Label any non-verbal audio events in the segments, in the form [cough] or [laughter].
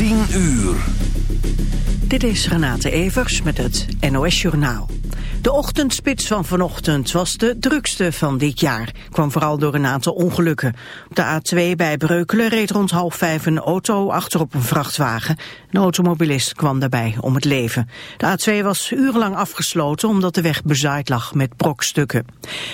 10 uur. Dit is Renate Evers met het NOS Journaal. De ochtendspits van vanochtend was de drukste van dit jaar. Kwam vooral door een aantal ongelukken. Op de A2 bij Breukelen reed rond half vijf een auto achterop een vrachtwagen. Een automobilist kwam daarbij om het leven. De A2 was urenlang afgesloten omdat de weg bezaaid lag met brokstukken.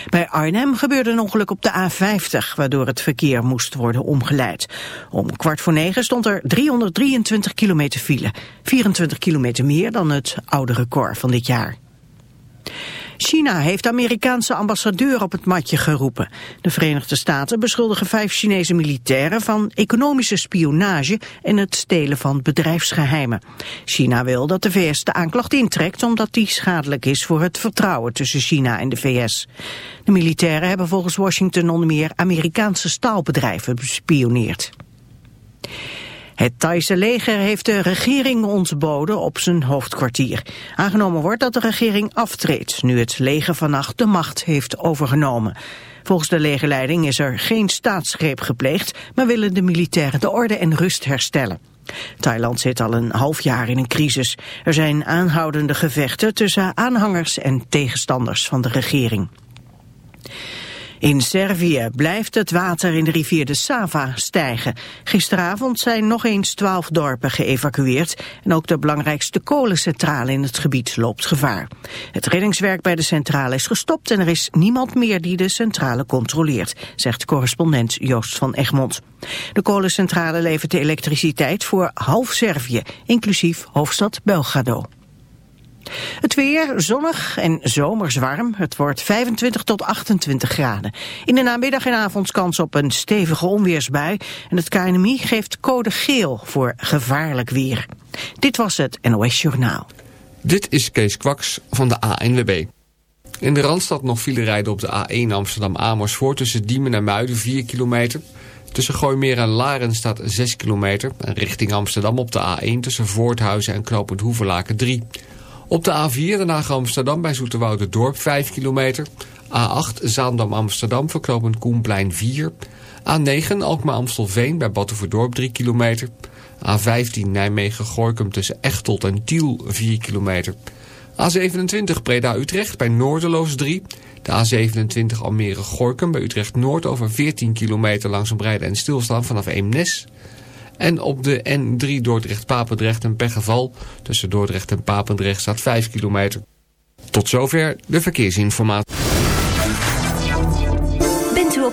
Bij Arnhem gebeurde een ongeluk op de A50, waardoor het verkeer moest worden omgeleid. Om kwart voor negen stond er 323 kilometer file. 24 kilometer meer dan het oude record van dit jaar. China heeft de Amerikaanse ambassadeur op het matje geroepen. De Verenigde Staten beschuldigen vijf Chinese militairen van economische spionage en het stelen van bedrijfsgeheimen. China wil dat de VS de aanklacht intrekt omdat die schadelijk is voor het vertrouwen tussen China en de VS. De militairen hebben volgens Washington onder meer Amerikaanse staalbedrijven bespioneerd. Het Thaise leger heeft de regering ontboden op zijn hoofdkwartier. Aangenomen wordt dat de regering aftreedt, nu het leger vannacht de macht heeft overgenomen. Volgens de legerleiding is er geen staatsgreep gepleegd, maar willen de militairen de orde en rust herstellen. Thailand zit al een half jaar in een crisis. Er zijn aanhoudende gevechten tussen aanhangers en tegenstanders van de regering. In Servië blijft het water in de rivier de Sava stijgen. Gisteravond zijn nog eens twaalf dorpen geëvacueerd... en ook de belangrijkste kolencentrale in het gebied loopt gevaar. Het reddingswerk bij de centrale is gestopt... en er is niemand meer die de centrale controleert... zegt correspondent Joost van Egmond. De kolencentrale levert de elektriciteit voor half Servië... inclusief hoofdstad Belgrado. Het weer zonnig en zomers warm. Het wordt 25 tot 28 graden. In de namiddag en avond kans op een stevige onweersbui. En het KNMI geeft code geel voor gevaarlijk weer. Dit was het NOS Journaal. Dit is Kees Kwaks van de ANWB. In de Randstad nog file rijden op de A1 Amsterdam-Amersfoort... tussen Diemen en Muiden 4 kilometer... Tussen Gooimeer en Laren staat 6 kilometer. En richting Amsterdam op de A1 tussen Voorthuizen en Knopend Hoevelaken 3. Op de A4 daarna Amsterdam bij Dorp 5 kilometer. A8 Zaandam-Amsterdam verknopend Koenplein 4. A9 Alkmaar-Amstelveen bij Battenverdorp 3 kilometer. A15 Nijmegen-Gorkum tussen Echtelt en Tiel 4 kilometer. A27 Breda-Utrecht bij Noorderloos 3. De A27 Almere-Gorkum bij Utrecht-Noord over 14 kilometer langzaam rijden en stilstaan vanaf Eemnes. En op de N3 Dordrecht-Papendrecht en Peggeval. Tussen Dordrecht en Papendrecht staat 5 kilometer. Tot zover de verkeersinformatie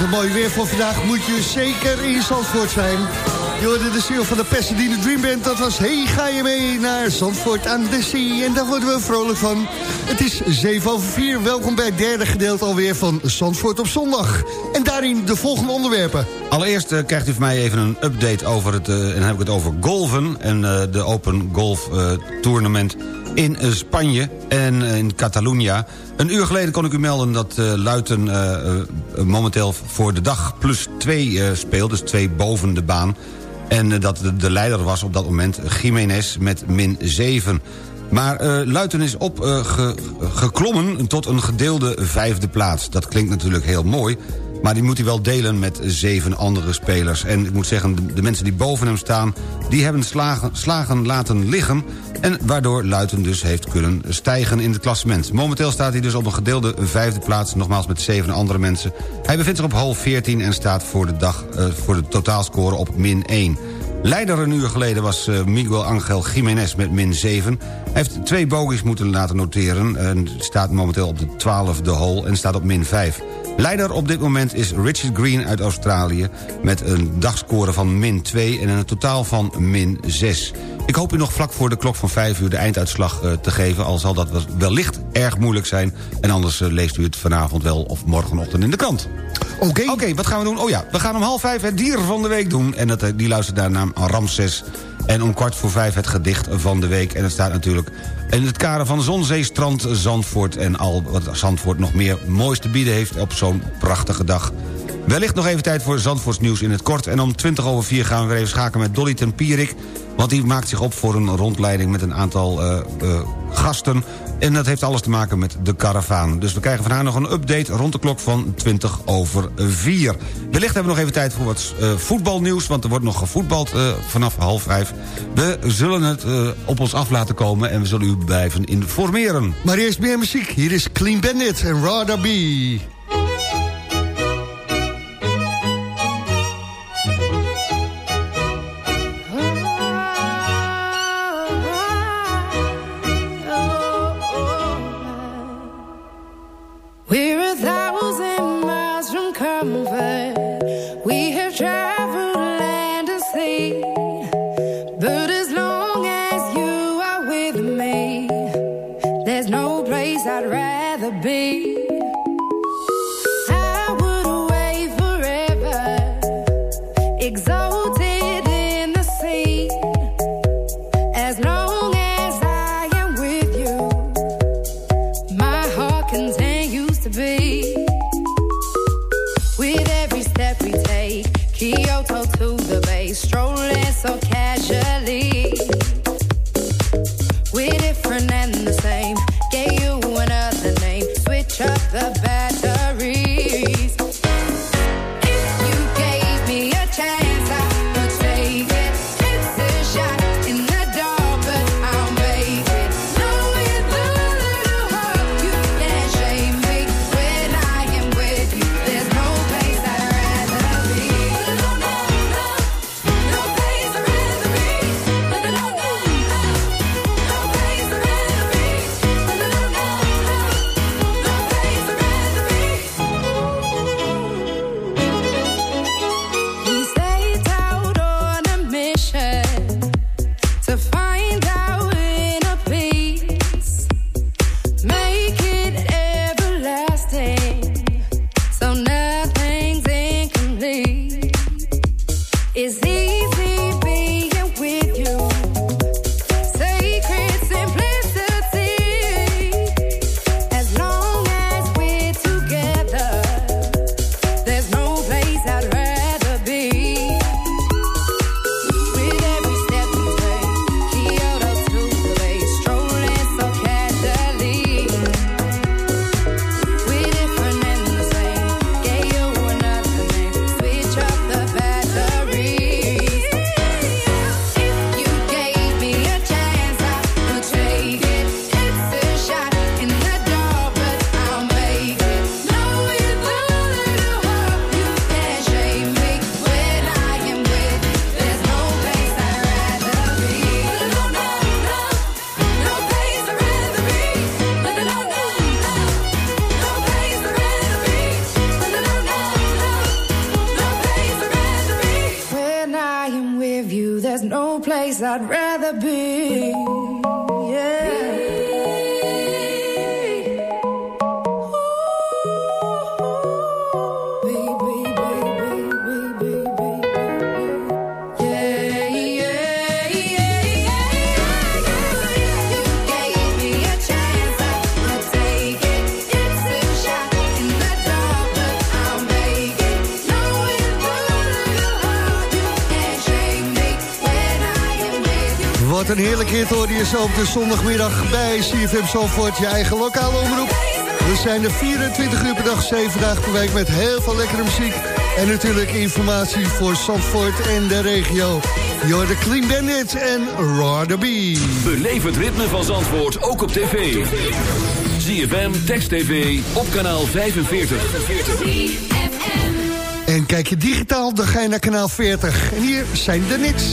Met het mooie weer van vandaag moet je zeker in Zandvoort zijn. Je hoorde de ziel van de Pasadena Dream Band. Dat was Hey, ga je mee naar Zandvoort aan de Zee. En daar worden we vrolijk van. Het is 7 over 4. Welkom bij het derde gedeelte alweer van Zandvoort op zondag. En daarin de volgende onderwerpen. Allereerst uh, krijgt u van mij even een update over het... Uh, en dan heb ik het over golven en uh, de Open Golf Tournament in Spanje en in Catalunya. Een uur geleden kon ik u melden dat uh, Luiten uh, uh, momenteel voor de dag plus 2 speelt. Dus 2 boven de baan. En dat de, de, leider was op dat moment Jiménez met min 7. Maar Luiten is opgeklommen ge, tot een gedeelde vijfde plaats. Dat klinkt natuurlijk heel mooi. Maar die moet hij wel delen met zeven andere spelers. En ik moet zeggen, de, mensen die boven hem staan... die hebben slagen, slagen laten liggen... en waardoor Luiten dus heeft kunnen stijgen in het klassement. Momenteel staat hij dus op een gedeelde vijfde plaats... nogmaals met zeven andere mensen. Hij bevindt zich op hal 14 en staat voor de, dag, uh, voor de totaalscore op min 1. Leider een uur geleden was uh, Miguel Angel Jiménez met min 7. Hij heeft twee bogies moeten laten noteren... en staat momenteel op de 12e hole en staat op min 5. Leider op dit moment is Richard Green uit Australië... met een dagscore van min 2 en een totaal van min 6. Ik hoop u nog vlak voor de klok van 5 uur de einduitslag uh, te geven... al zal dat wellicht erg moeilijk zijn. En anders uh, leest u het vanavond wel of morgenochtend in de krant. Oké. Okay. Oké, okay, wat gaan we doen? Oh ja, we gaan om half vijf het dier van de week doen. En dat, die luistert naar naam Ramses. En om kwart voor vijf het gedicht van de week. En het staat natuurlijk in het kader van Zonzee, Strand, Zandvoort... en al wat Zandvoort nog meer moois te bieden heeft op zo'n prachtige dag. Wellicht nog even tijd voor Zandvoorts nieuws in het kort. En om 20 over 4 gaan we weer even schakelen met Dolly Tempierik... want die maakt zich op voor een rondleiding met een aantal uh, uh, gasten... En dat heeft alles te maken met de karavaan. Dus we krijgen van haar nog een update rond de klok van 20 over 4. Wellicht hebben we nog even tijd voor wat uh, voetbalnieuws... want er wordt nog gevoetbald vanaf half vijf. We zullen het op ons af laten komen en we zullen u blijven informeren. Maar eerst meer muziek. Hier is Clean Bandit en Rada B. Wat een heerlijk hit hoor je zo op de zondagmiddag bij CFM Zalvoort, je eigen lokale omroep. We zijn er 24 uur per dag, 7 dagen per week met heel veel lekkere muziek. En natuurlijk informatie voor Zandvoort en de regio. You're the Clean Bandit en Raw the Bee. Beleef het ritme van Zandvoort ook op tv. ZFM, Text TV, op kanaal 45. En kijk je digitaal, dan ga je naar kanaal 40. En hier zijn de niks.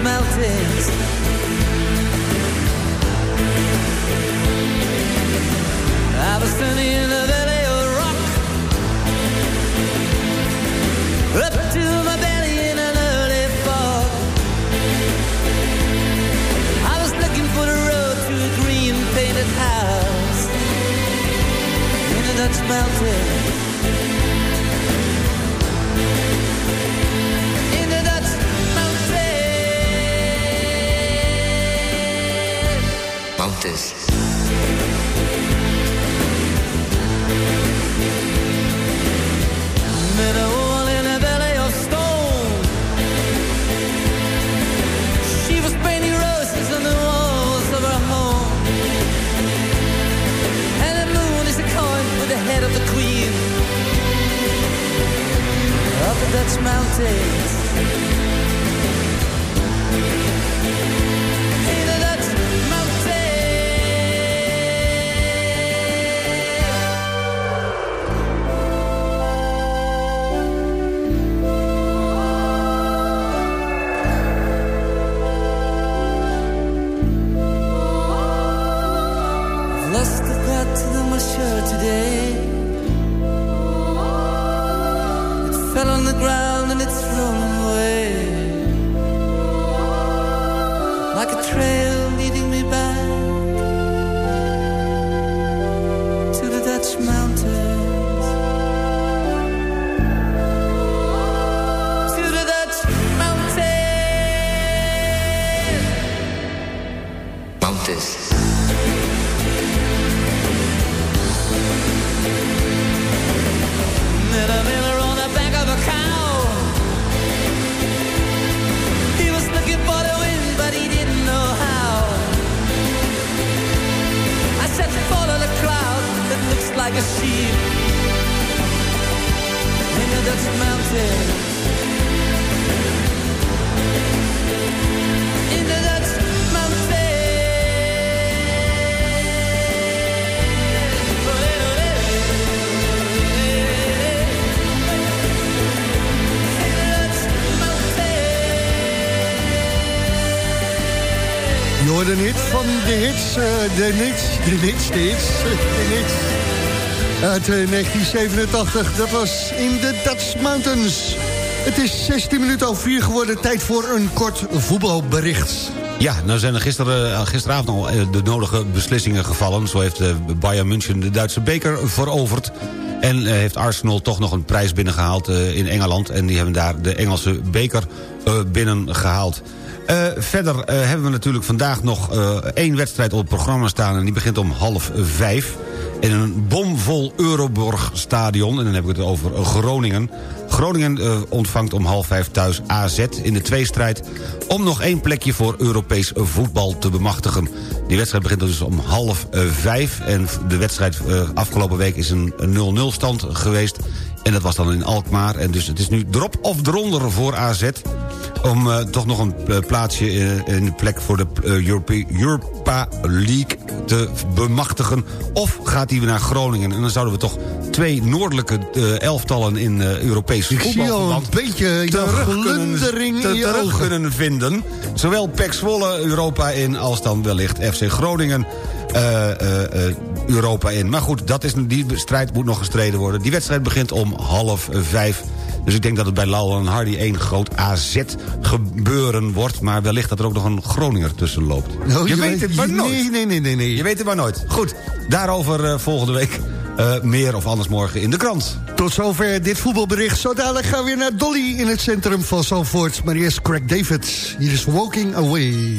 The Dutch mountains I was standing in a valley of rock. Up to my belly in an early fog. I was looking for the road to a green painted house. In the Dutch mountains hits. Uit eh, 1987, dat was in de Dutch Mountains. Het is 16 minuten over 4 geworden, tijd voor een kort voetbalbericht. Ja, nou zijn er gisteren, eh, gisteravond al eh, de nodige beslissingen gevallen. Zo heeft eh, Bayern München de Duitse beker veroverd. En eh, heeft Arsenal toch nog een prijs binnengehaald eh, in Engeland. En die hebben daar de Engelse beker eh, binnengehaald. Eh, verder eh, hebben we natuurlijk vandaag nog eh, één wedstrijd op het programma staan... en die begint om half vijf. In een bomvol Euroborg stadion, en dan heb ik het over Groningen... Groningen ontvangt om half vijf thuis AZ in de tweestrijd... om nog één plekje voor Europees voetbal te bemachtigen. Die wedstrijd begint dus om half vijf. En de wedstrijd afgelopen week is een 0-0 stand geweest. En dat was dan in Alkmaar. En dus het is nu drop of dronder voor AZ om uh, toch nog een uh, plaatsje in, in, de plek voor de uh, Europa, Europa, League te bemachtigen. Of gaat hij weer naar Groningen? En dan zouden we toch twee noordelijke elftallen in Europees voetbalverband... een beetje terug kunnen, je terug kunnen vinden. Zowel PEC Zwolle Europa in als dan wellicht FC Groningen... Uh, uh, uh, Europa in. Maar goed, dat is, die strijd moet nog gestreden worden. Die wedstrijd begint om half vijf. Dus ik denk dat het bij Laul en Hardy één groot AZ gebeuren wordt. Maar wellicht dat er ook nog een Groninger tussen loopt. Oh, je, weet het maar nooit. Nee, nee, nee, nee. Je weet het maar nooit. Goed, daarover volgende week meer of anders morgen in de krant. Tot zover dit voetbalbericht. Zo dadelijk gaan we weer naar Dolly in het centrum van Zandvoort. Maar eerst Craig David. Hier is Walking Away.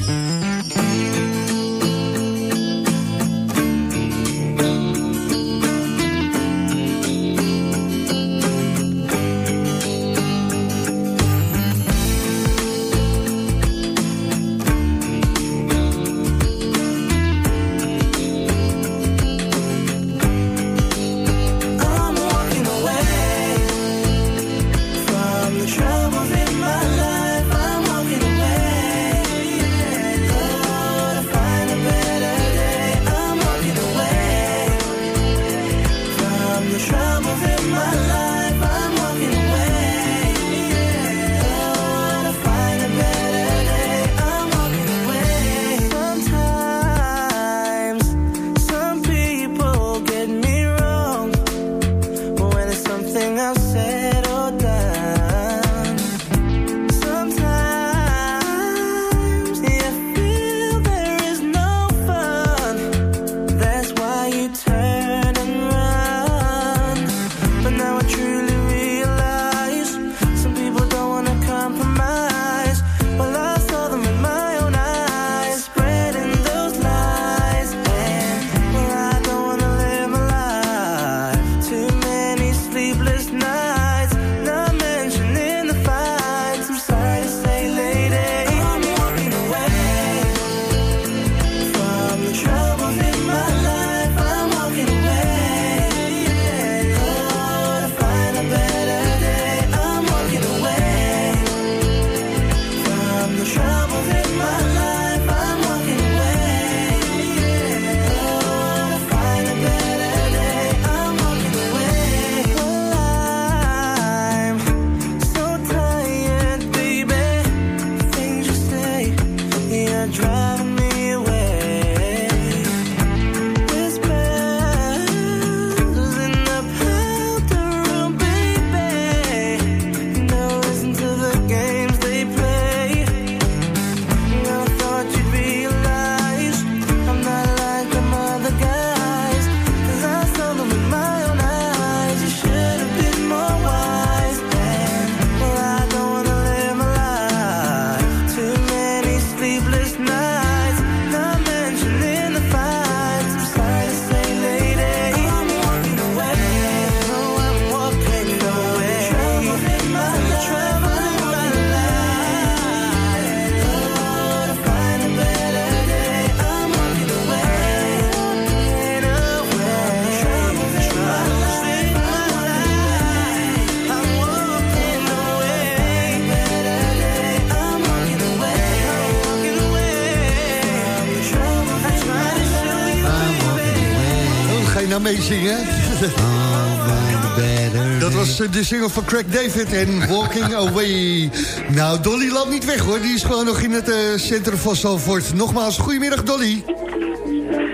De single van Craig David en Walking Away. Nou, Dolly loopt niet weg hoor. Die is gewoon nog in het uh, centrum van Zalvoort. Nogmaals, goedemiddag Dolly.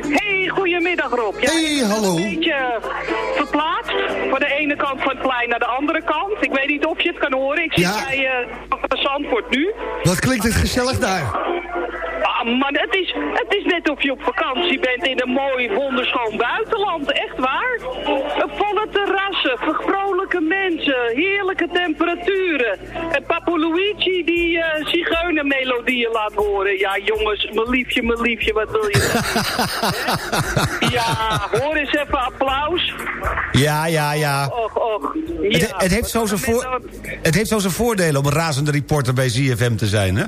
Hey, goedemiddag Rob. Ja, hey, hallo. Een beetje verplaatst. Van de ene kant van het plein naar de andere kant. Ik weet niet of je het kan horen. Ik zit ja. bij uh, Zandvoort nu. Wat klinkt het gezellig daar? Ah, man, het is, het is net of je op vakantie bent in een mooi, wonderschoon buitenland. Echt waar. Volle terrassen, vrolijke mensen, heerlijke temperaturen. En Papo Luigi die uh, zigeunermelodieën laat horen. Ja jongens, mijn liefje, mijn liefje, wat wil je? [laughs] ja, hoor eens even applaus. Ja, ja, ja. Och, och. Ja, het, het, heeft zo zijn voor, het heeft zo zijn voordelen om een razende reporter bij ZFM te zijn, hè?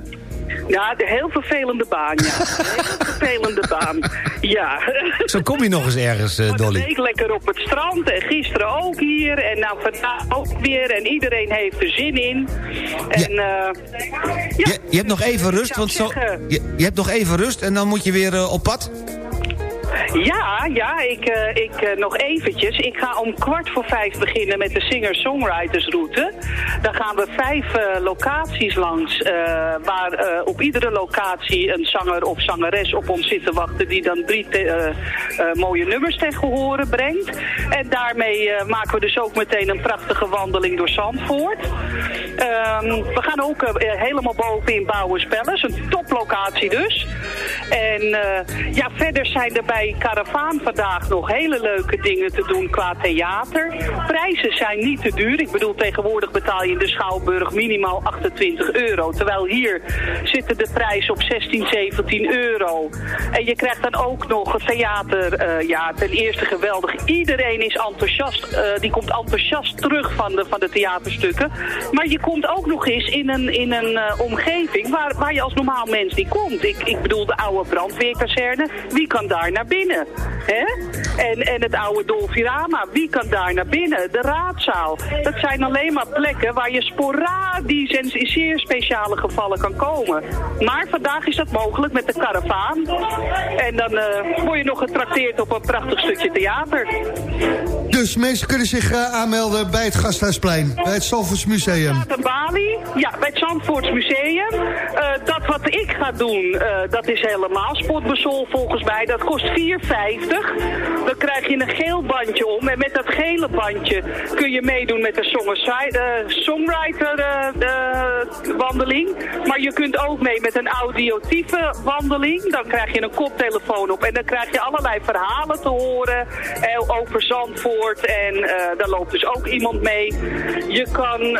Ja, de heel vervelende baan, ja. [laughs] heel vervelende baan, ja. Zo kom je nog eens ergens, uh, Dolly. Ik lekker op het strand en gisteren ook hier en nou vandaag ook weer. En iedereen heeft er zin in. En, ja. Uh, ja. Je, je, hebt nog even rust, want zo, je, je, hebt nog even rust en dan moet je weer uh, op pad? Ja, ja, ik, uh, ik uh, nog eventjes. Ik ga om kwart voor vijf beginnen met de singer-songwritersroute. Dan gaan we vijf uh, locaties langs, waar op iedere locatie een zanger of zangeres op ons zit te wachten... die dan drie mooie nummers tegen horen brengt. En daarmee maken we dus ook meteen een prachtige wandeling door Zandvoort. Um, we gaan ook helemaal boven in Bouwenspellers, een toplocatie dus. En ja, verder zijn er bij Caravaan vandaag nog hele leuke dingen te doen qua theater. Prijzen zijn niet te duur. Ik bedoel, tegenwoordig betaal je in de Schouwburg minimaal 28 euro. Terwijl hier zitten de prijzen op 16, 17 euro. En je krijgt dan ook nog theater, uh, ja, ten eerste geweldig. Iedereen is enthousiast, die komt enthousiast terug van de, van de theaterstukken. Maar je komt ook nog eens in een, in een uh, omgeving waar, waar je als normaal mens niet komt. Ik, ik bedoel, de oude brandweerkazerne, wie kan daar naar binnen? En, en het oude Dolfirama, wie kan daar naar binnen? De raadzaal. Dat zijn alleen maar plekken waar je sporadisch en in zeer speciale gevallen kan komen. Maar vandaag is dat mogelijk met de karavaan. En dan uh, word je nog getrakteerd op een prachtig stukje theater. Dus mensen kunnen zich uh, aanmelden bij het Gasthuisplein, bij het Zandvoortsmuseum. Bali, ja, bij het Zandvoortsmuseum. Uh, dat wat ik ga doen, dat is helemaal sportbezol volgens mij. Dat kost 4,50. Dan krijg je een geel bandje om. En met dat gele bandje kun je meedoen met de songwriter wandeling. Maar je kunt ook mee met een audiotieve wandeling. Dan krijg je een koptelefoon op. En dan krijg je allerlei verhalen te horen over Zandvoort. En uh, daar loopt dus ook iemand mee. Je kan uh,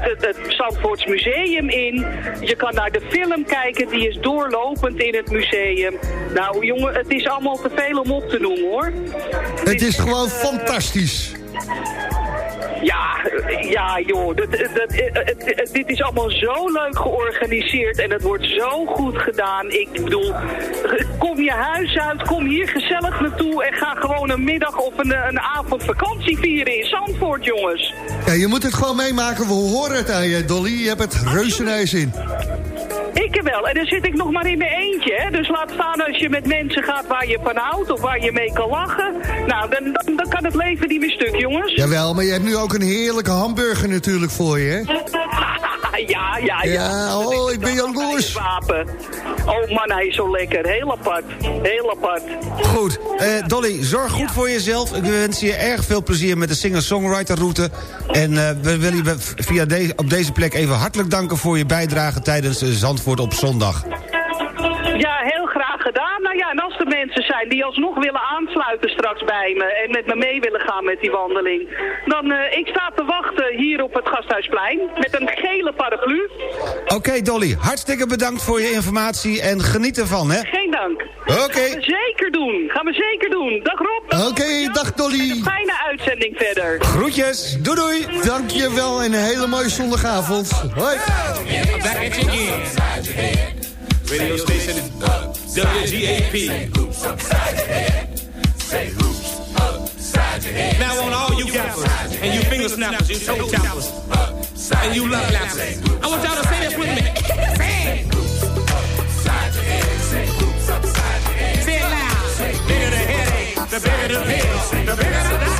het, het, Zandvoorts museum in. Je kan naar de film kijken. Die is doorlopend in het museum. Nou jongen, het is allemaal te veel om op te noemen hoor. Het is gewoon fantastisch. Ja, ja joh, dat, dat, het, dit is allemaal zo leuk georganiseerd en het wordt zo goed gedaan. Ik bedoel, kom je huis uit, kom hier gezellig naartoe en ga gewoon een middag of een, een avond vakantie vieren in Zandvoort, jongens. Ja, je moet het gewoon meemaken, we horen het aan je, Dolly. Je hebt het reuzenijs in. Ik wel. En dan zit ik nog maar in mijn eentje. Hè? Dus laat staan als je met mensen gaat waar je van houdt of waar je mee kan lachen. Nou, dan, dan, dan kan het leven niet meer stuk, jongens. Jawel, maar je hebt nu ook een heerlijke hamburger natuurlijk voor je, hè? [laughs] ja, ja, ja. Ja, oh, ik ben jaloers. Oh man, hij is zo lekker. Heel apart. Heel apart. Goed. Uh, Dolly, zorg goed ja. voor jezelf. Ik wens je erg veel plezier met de singer-songwriter route. En uh, we willen je via de, op deze plek even hartelijk danken voor je bijdrage tijdens Zandvoort op zondag. Ja, heel graag gedaan. Nou ja, er mensen zijn die alsnog willen aansluiten straks bij me... en met me mee willen gaan met die wandeling... dan uh, ik sta te wachten hier op het Gasthuisplein met een gele paraplu. Oké, okay, Dolly. Hartstikke bedankt voor je informatie en geniet ervan, hè? Geen dank. Oké. Okay. Gaan we zeker doen. Gaan we zeker doen. Dag Rob. Oké, okay, dag Dolly. Een fijne uitzending verder. Groetjes. Doei doei. Dankjewel en een hele mooie zondagavond. Hoi. Radio station is uh, WGAP. Now on all you gappers and you finger snappers, you toe tappers, and you love lappers. I want y'all to say this with me. say it. Say it loud. The bigger the headache, the bigger the pill, the bigger the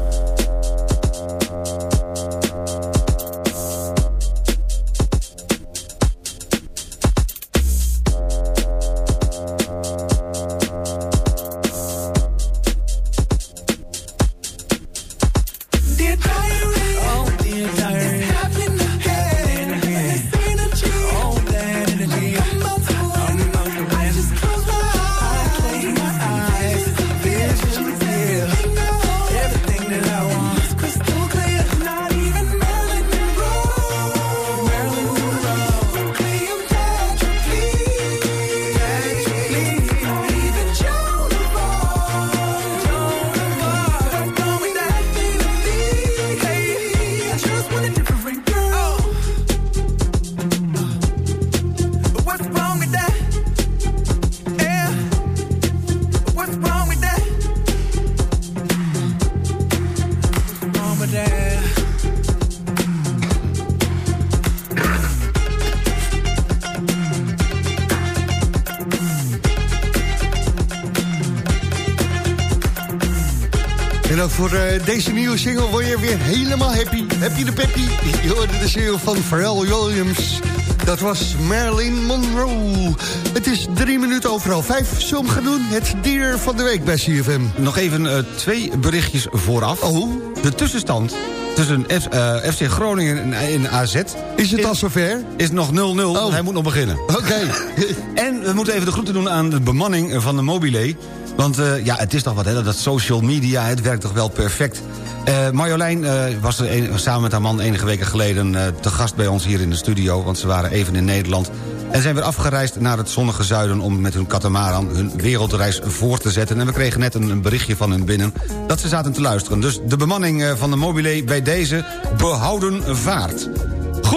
Deze nieuwe single word je weer helemaal happy. Happy de peppy. Je hoorde de single van Pharrell Williams. Dat was Marilyn Monroe. Het is drie minuten overal vijf. Zullen we gaan doen? Het dier van de week bij CFM. Nog even eh, twee berichtjes vooraf. Oh. De tussenstand tussen F, eh, FC Groningen en, en AZ... Is het al zover? Is nog 0-0. Hij moet nog beginnen. Oké. [laughs] en we moeten even de groeten doen aan de bemanning van de mobile. Want eh, ja, het is toch wat, hè, dat social media, het werkt toch wel perfect. Eh Marjolein eh, was er samen met haar man enige weken geleden te gast bij ons hier in de studio... want ze waren even in Nederland en zijn weer afgereisd naar het zonnige zuiden... om met hun katamaran hun wereldreis voor te zetten. En we kregen net een, een berichtje van hun binnen dat ze zaten te luisteren. Dus de bemanning van de mobile bij deze behouden vaart.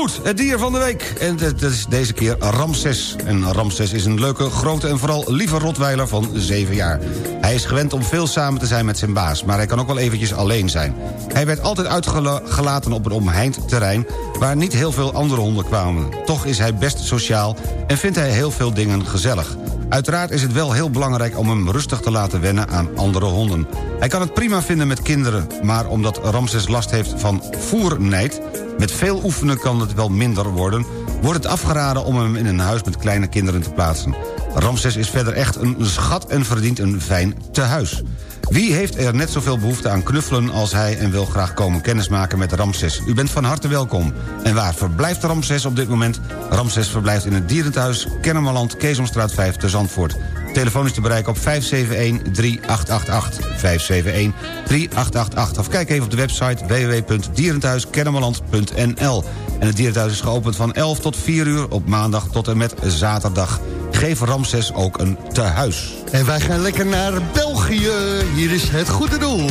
Goed, het dier van de week. En dat is deze keer Ramses. En Ramses is een leuke, grote en vooral lieve rotweiler van 7 jaar. Hij is gewend om veel samen te zijn met zijn baas... maar hij kan ook wel eventjes alleen zijn. Hij werd altijd uitgelaten op een omheind terrein... waar niet heel veel andere honden kwamen. Toch is hij best sociaal en vindt hij heel veel dingen gezellig. Uiteraard is het wel heel belangrijk om hem rustig te laten wennen aan andere honden. Hij kan het prima vinden met kinderen, maar omdat Ramses last heeft van voernijd... met veel oefenen kan het wel minder worden... wordt het afgeraden om hem in een huis met kleine kinderen te plaatsen. Ramses is verder echt een schat en verdient een fijn tehuis. Wie heeft er net zoveel behoefte aan knuffelen als hij... en wil graag komen kennismaken met Ramses? U bent van harte welkom. En waar verblijft Ramses op dit moment? Ramses verblijft in het dierenthuis Kennemerland, Keesomstraat 5 te Zandvoort. Telefoon is te bereiken op 571-3888. 571-3888. Of kijk even op de website www.dierenthuiskennemerland.nl. En het dierenthuis is geopend van 11 tot 4 uur op maandag tot en met zaterdag. Geef Ramses ook een tehuis. En wij gaan lekker naar België. Hier is het goede doel.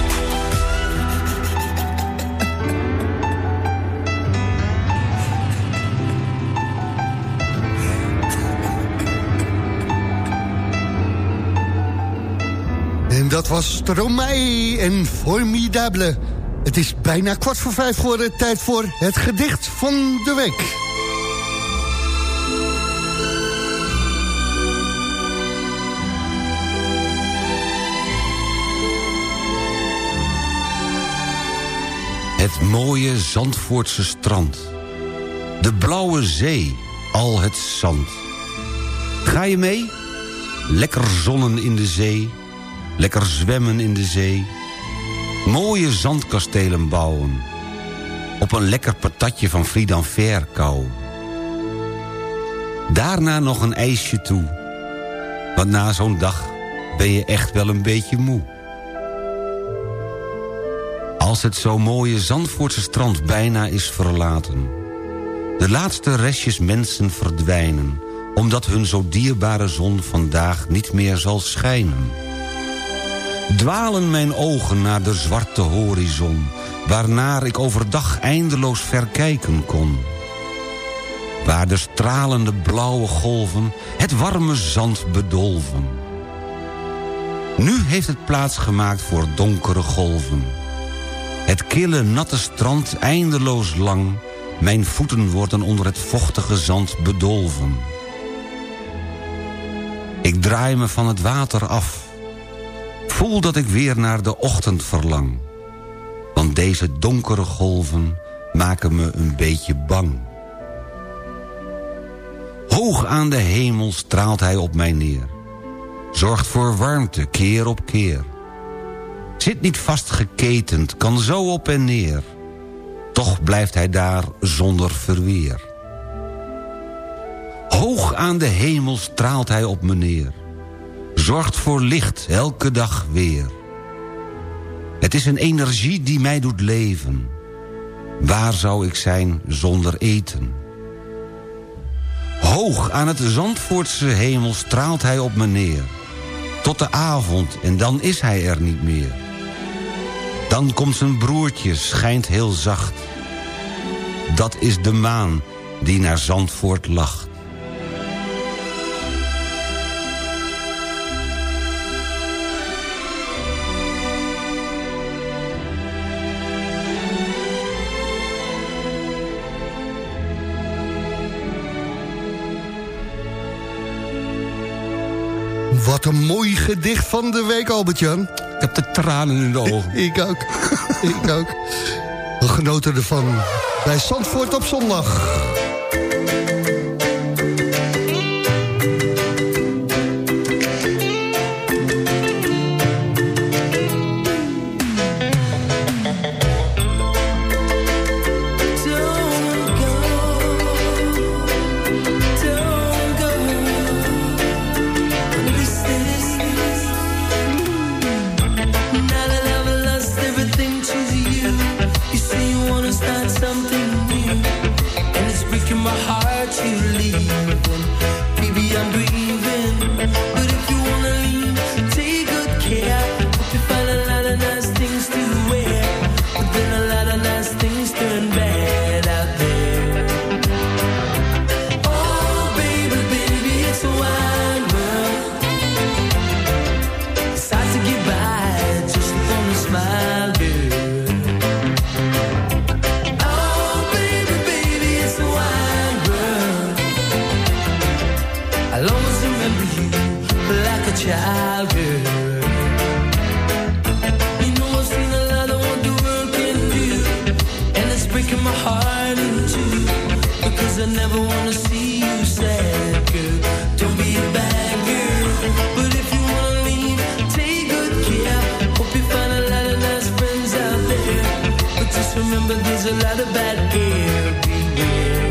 Dat was Stromae en Formidable. Het is bijna kwart voor vijf voor de tijd voor het gedicht van de week. Het mooie Zandvoortse strand. De blauwe zee, al het zand. Ga je mee? Lekker zonnen in de zee. Lekker zwemmen in de zee. Mooie zandkastelen bouwen. Op een lekker patatje van Friedan Ver kauwen. Daarna nog een ijsje toe. Want na zo'n dag ben je echt wel een beetje moe. Als het zo mooie Zandvoortse strand bijna is verlaten. De laatste restjes mensen verdwijnen. Omdat hun zo dierbare zon vandaag niet meer zal schijnen. Dwalen mijn ogen naar de zwarte horizon... waarnaar ik overdag eindeloos verkijken kon. Waar de stralende blauwe golven het warme zand bedolven. Nu heeft het plaats gemaakt voor donkere golven. Het kille, natte strand eindeloos lang... mijn voeten worden onder het vochtige zand bedolven. Ik draai me van het water af. Voel dat ik weer naar de ochtend verlang. Want deze donkere golven maken me een beetje bang. Hoog aan de hemel straalt hij op mij neer. Zorgt voor warmte keer op keer. Zit niet vastgeketend, kan zo op en neer. Toch blijft hij daar zonder verweer. Hoog aan de hemel straalt hij op me neer. Zorgt voor licht elke dag weer. Het is een energie die mij doet leven. Waar zou ik zijn zonder eten? Hoog aan het Zandvoortse hemel straalt hij op me neer. Tot de avond en dan is hij er niet meer. Dan komt zijn broertje, schijnt heel zacht. Dat is de maan die naar Zandvoort lacht. Wat een mooi gedicht van de week, Albert-Jan. Ik heb de tranen in de ogen. ik ook. [laughs] ik ook. We genoten ervan bij Zandvoort op zondag. remember there's a lot of bad beer everywhere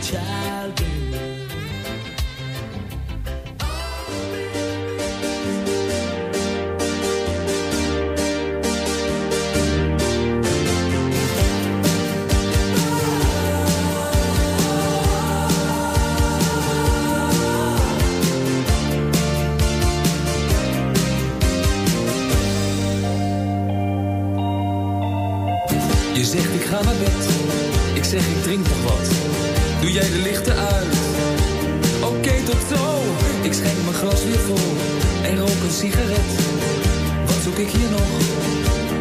child. Glas weer vol en rook een sigaret. Wat zoek ik hier nog?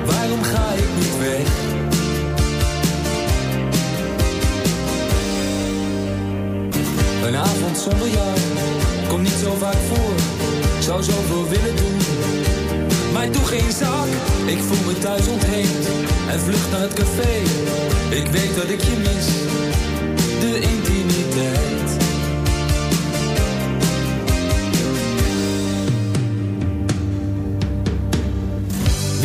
Waarom ga ik niet weg? Een avond zonder jou komt niet zo vaak voor. Zou zoveel willen doen, maar doe geen zak. Ik voel me thuis ontheemd en vlucht naar het café. Ik weet dat ik je mis,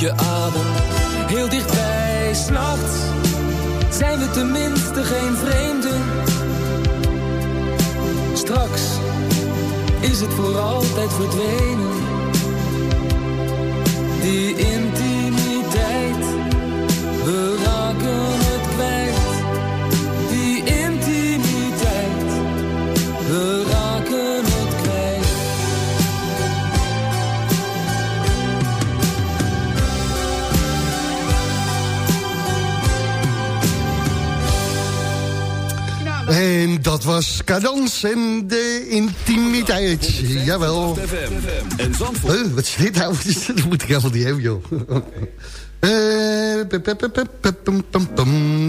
je adem, heel dichtbij. S'nachts zijn we tenminste geen vreemden. Straks is het voor altijd verdwenen. Die intimiteit, dat was Cadans en de intimiteit. Jawel. En Zandvoort. Huh, wat [laughs] is dit nou? Dat moet ik helemaal niet hebben, joh. Eh.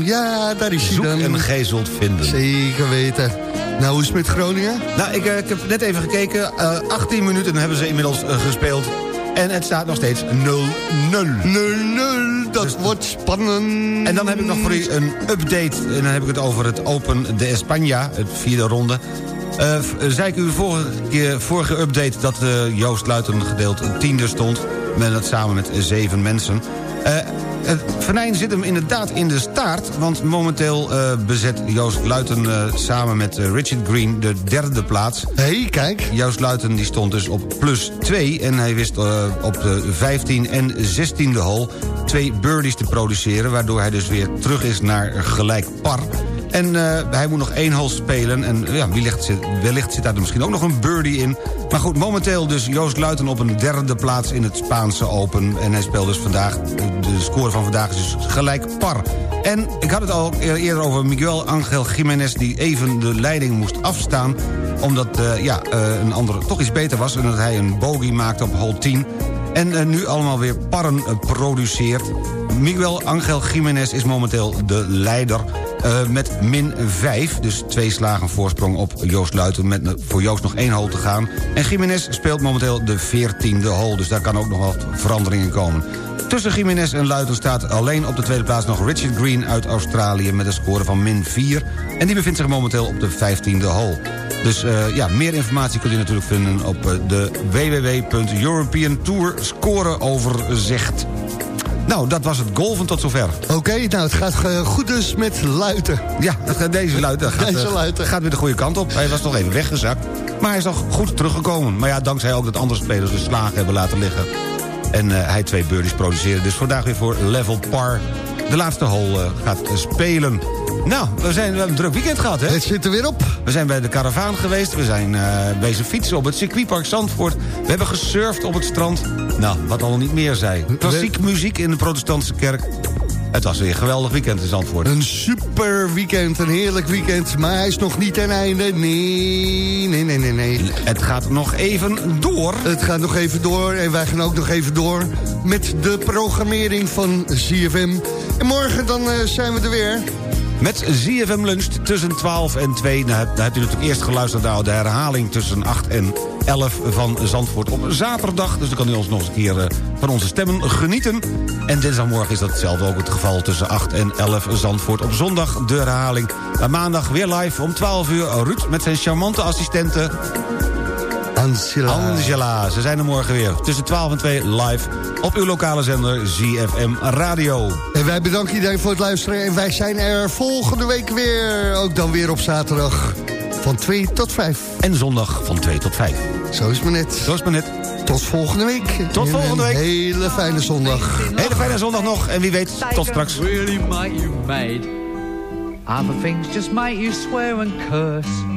Ja, daar is hij Zoek dan. en zult vinden. Zeker weten. Nou, hoe is het met Groningen? Nou, ik, eh, ik heb net even gekeken. Eh, 18 minuten hebben ze inmiddels gespeeld. En het staat nog steeds 0-0. 0-0, dat wordt spannend. En dan heb ik nog voor u een update. En dan heb ik het over het Open de España, het vierde ronde. V- zei ik u vorige, keer, vorige update dat eh, Joost Luiten gedeeld tiende stond. Met dat samen met zeven mensen. Eh, het venijn zit hem inderdaad in de staart. Want momenteel eh, bezet Joost Luiten eh, samen met eh, Richard Green de derde plaats. Hé, hey, kijk. Joost Luiten die stond dus op plus 2. En hij wist eh, op de 15 en 16e hole twee birdies te produceren. Waardoor hij dus weer terug is naar gelijk par. En eh, hij moet nog één hole spelen. En ja, wellicht zit, wellicht zit daar misschien ook nog een birdie in. Maar goed, momenteel dus Joost Luiten op een derde plaats in het Spaanse Open. En hij speelt dus vandaag, de score van vandaag is dus gelijk par. En ik had het al eerder over Miguel Angel Jiménez... die even de leiding moest afstaan omdat eh, ja, eh, een andere toch iets beter was... en dat hij een bogey maakte op hole 10... en nu allemaal weer parren produceert. Miguel Angel Jiménez is momenteel de leider eh, met min 5. Dus twee slagen voorsprong op Joost Luiten... met voor Joost nog één hole te gaan. En Jiménez speelt momenteel de 14e hole... dus daar kan ook nog wat verandering in komen. Tussen Jiménez en Luiten staat alleen op de tweede plaats nog Richard Green uit Australië... met een score van min 4. En die bevindt zich momenteel op de 15e hole. Dus eh, ja, meer informatie kunt u natuurlijk vinden op eh, de www.European Tour scoreoverzicht. Nou, dat was het golven tot zover. Oké, nou, het gaat eh, goed dus met Luiten. Ja, deze Luiten gaat, Deze eh, Luiten. gaat weer de goede kant op. Hij was nog even weggezakt, maar hij is nog goed teruggekomen. Maar ja, dankzij ook dat andere spelers de slagen hebben laten liggen. En eh, hij twee birdies produceren. Dus vandaag weer voor level par. De laatste hole gaat spelen. Nou, we, zijn, we hebben een druk weekend gehad, hè? Het zit er weer op. We zijn bij de karavaan geweest. We zijn eh bezig fietsen op het circuitpark Zandvoort. We hebben gesurfd op het strand. Nou, wat al niet meer zei. Klassiek muziek in de protestantse kerk. Het was weer een geweldig weekend in Zandvoort. Een super weekend, een heerlijk weekend. Maar hij is nog niet ten einde. Nee, nee, nee, nee, nee. Het gaat nog even door. Het gaat nog even door en wij gaan ook nog even door met de programmering van ZFM. En morgen dan eh, zijn we er weer. Met ZFM Lunch tussen 12 en 2. Nou, dan hebt u natuurlijk eerst geluisterd naar de herhaling tussen 8 en 11 van Zandvoort op zaterdag. Dus dan kan u ons nog eens een keer eh, van onze stemmen genieten. En dinsdagmorgen is datzelfde ook het geval tussen 8 en 11 Zandvoort op zondag. De herhaling. Maandag weer live om 12 uur. Ruud met zijn charmante assistente... Angela. Angela. Ze zijn er morgen weer. Tussen 12 en 2 live op uw lokale zender ZFM Radio. En wij bedanken iedereen voor het luisteren. En wij zijn er volgende week weer. Ook dan weer op zaterdag. Van 2 tot 5. En zondag van 2 tot 5. Zo is het maar net. Zo is het maar net. Tot volgende week. Tot En volgende week. Hele fijne zondag. Hele fijne zondag nog. En wie weet, tot straks. Really make you mad. Other things just make you swear and curse.